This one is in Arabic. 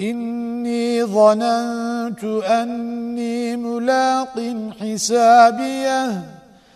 إني ظننت أني ملاق حسابيه.